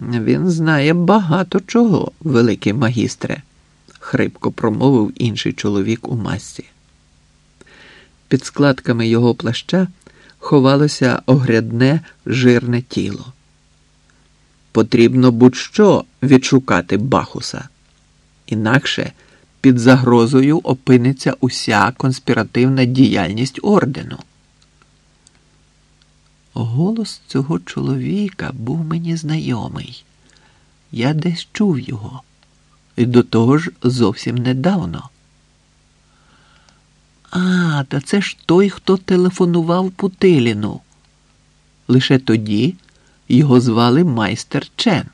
Він знає багато чого, великий магістре, хрипко промовив інший чоловік у масці. Під складками його плаща ховалося огрядне жирне тіло. Потрібно будь-що відшукати Бахуса, інакше під загрозою опиниться уся конспіративна діяльність ордену. Голос цього чоловіка був мені знайомий. Я десь чув його, і до того ж зовсім недавно. А, та це ж той, хто телефонував Путиліну. Лише тоді його звали майстер Чен.